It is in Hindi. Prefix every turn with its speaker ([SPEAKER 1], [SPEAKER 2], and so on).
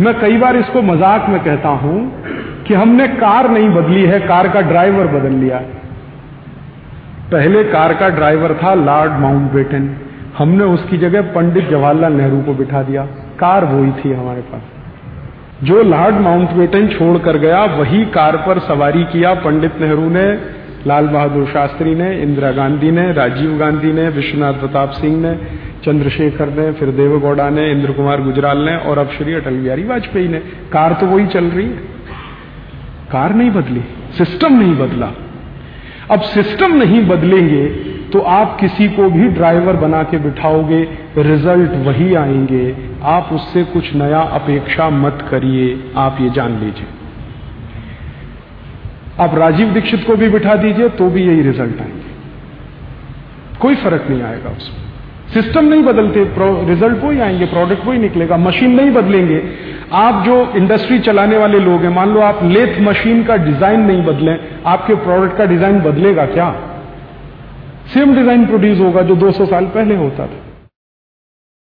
[SPEAKER 1] मैं कई बार इसको मज़ाक में कहता हूँ कि हमने कार नहीं बदली है, कार का ड्राइवर बदल लिया। पहले कार का ड्राइवर था लॉर्ड माउंटबेटन। हमने उसकी जगह पंडित जवाहरलाल नेहरू को बिठा दिया। कार वही थी हमारे पास। जो लॉर्ड माउंटबेटन छोड़ कर गया, वही कार पर सवारी किया पंडित नेहरू ने, लाल बहादुर शास्त्री ने, इंदिरा गांधी ने, राजीव गांधी ने, विश्वनाथ प्रताप सिंह ने। चंद्रशेखर ने, फिर देवगौड़ा ने इंद्र कुमार गुजराल ने और अब श्री अटल बिहारी वाजपेयी ने। कार तो वही चल रही है। कार नहीं बदली, सिस्टम नहीं बदला। अब सिस्टम नहीं बदलेंगे तो आप किसी को भी ड्राइवर बना के बिठाओगे, रिज़ल्ट वही आएँगे। आप उससे कुछ नया अपेक्षा मत करिए, आप ये जान लीजिए। आप राजीव दीक्षित को भी बिठा दीजिए तो भी यही रिज़ल्ट आएँगे। कोई फ़र्क नहीं आएगा उसमें। सिस्टम नहीं बदलते रिज़ल्ट वही आएँगे प्रोडक्ट वही निकलेगा मशीन नहीं बदलेंगे। आप जो इंडस्ट्री चलाने वाले लोग हैं, मान लो आप लेथ मशीन का डिज़ाइन नहीं बदले, आपके प्रोडक्ट का डिज़ाइन बदलेगा क्या? सेम डिज़ाइन प्रोड्यूस होगा जो 200 साल पहले होता था।